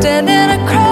standing across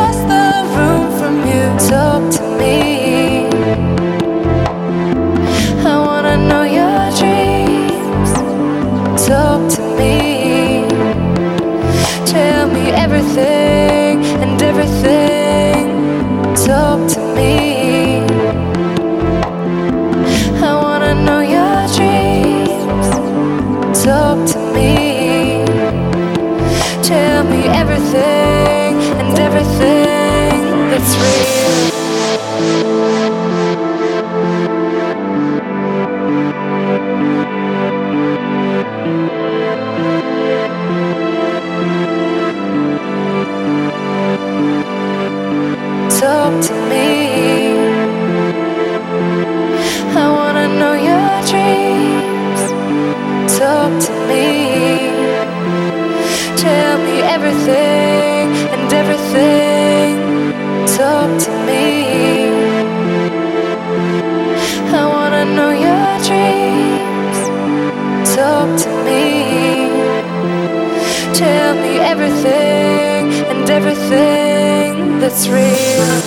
everything that's real.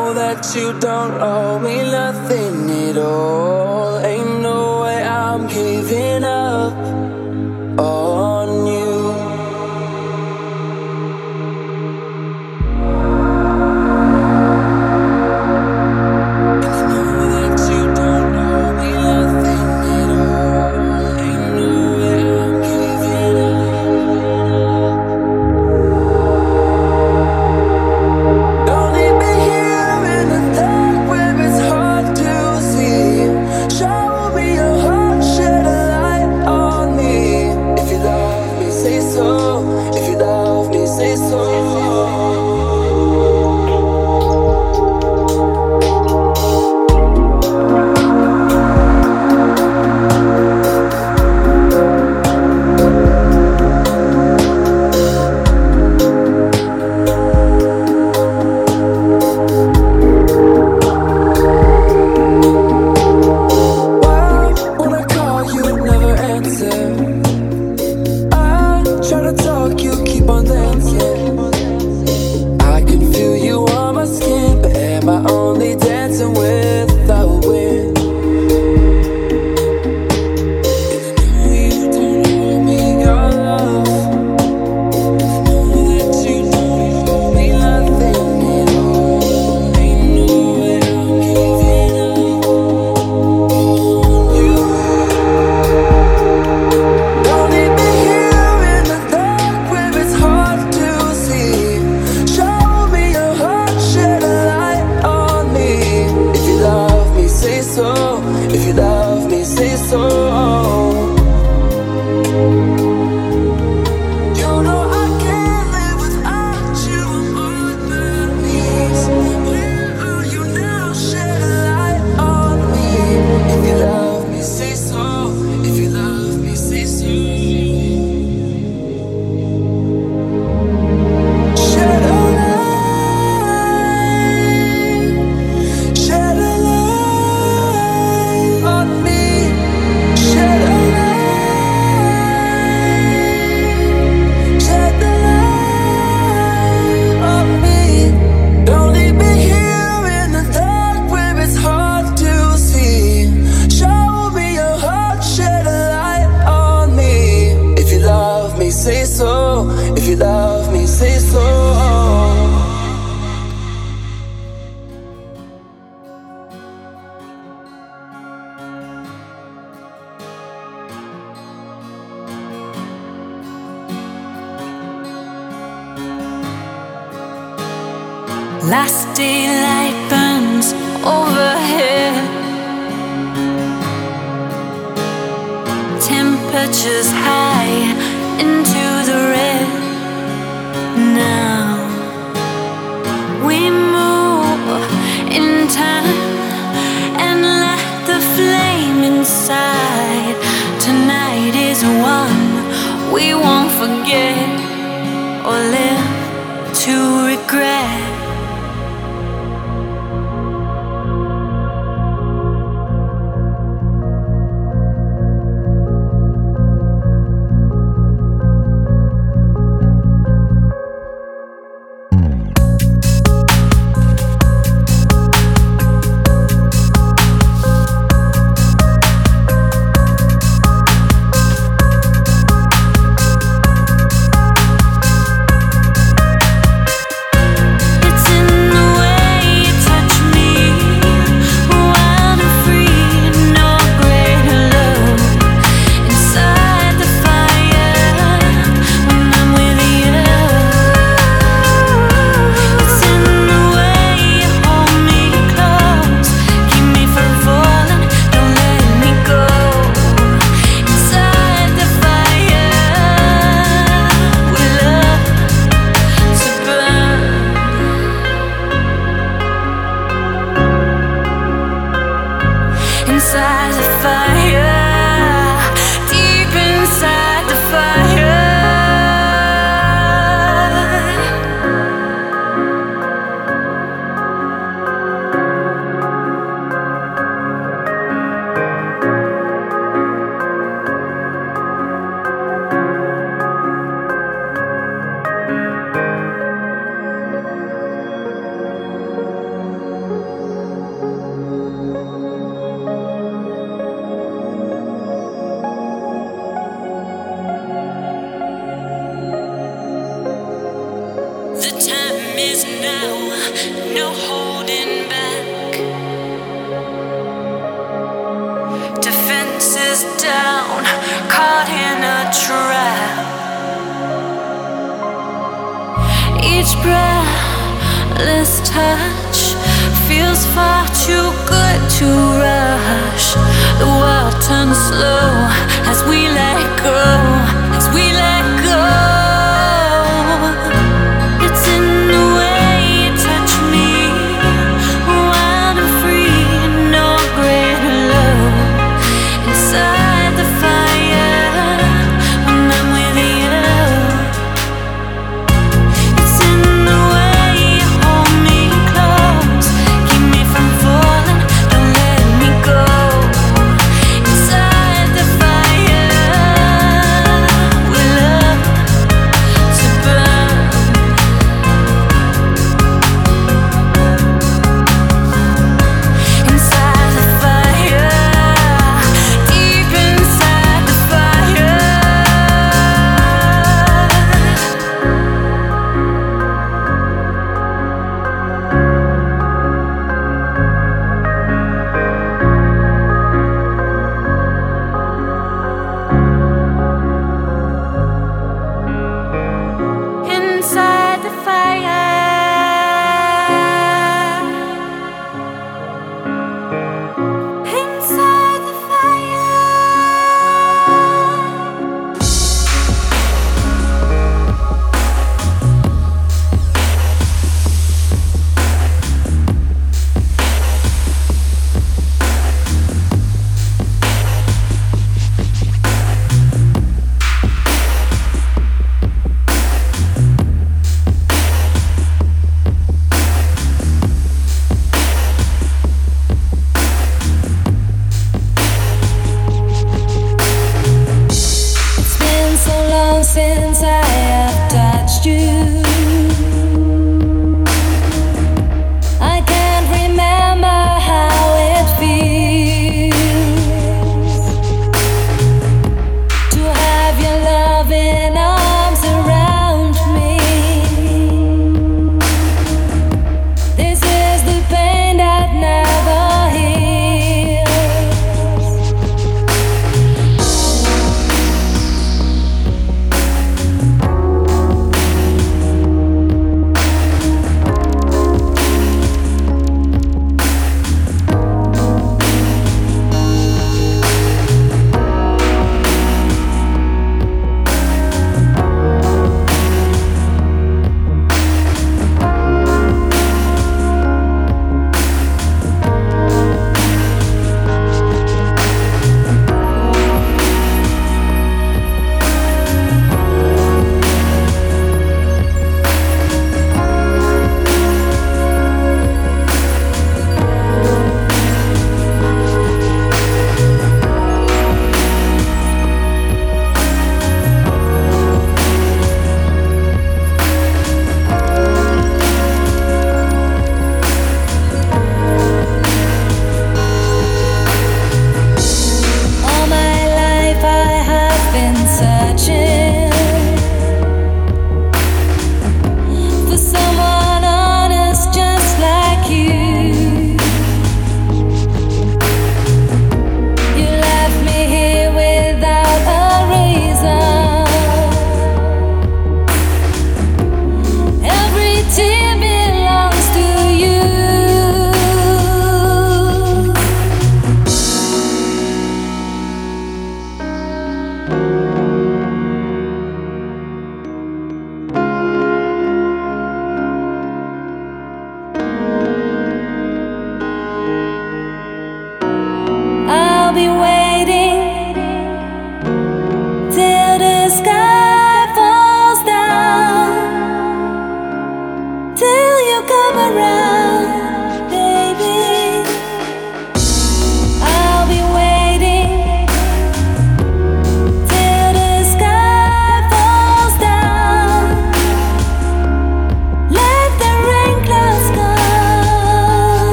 know that you don't owe me nothing at all. Ain't no way I'm giving up.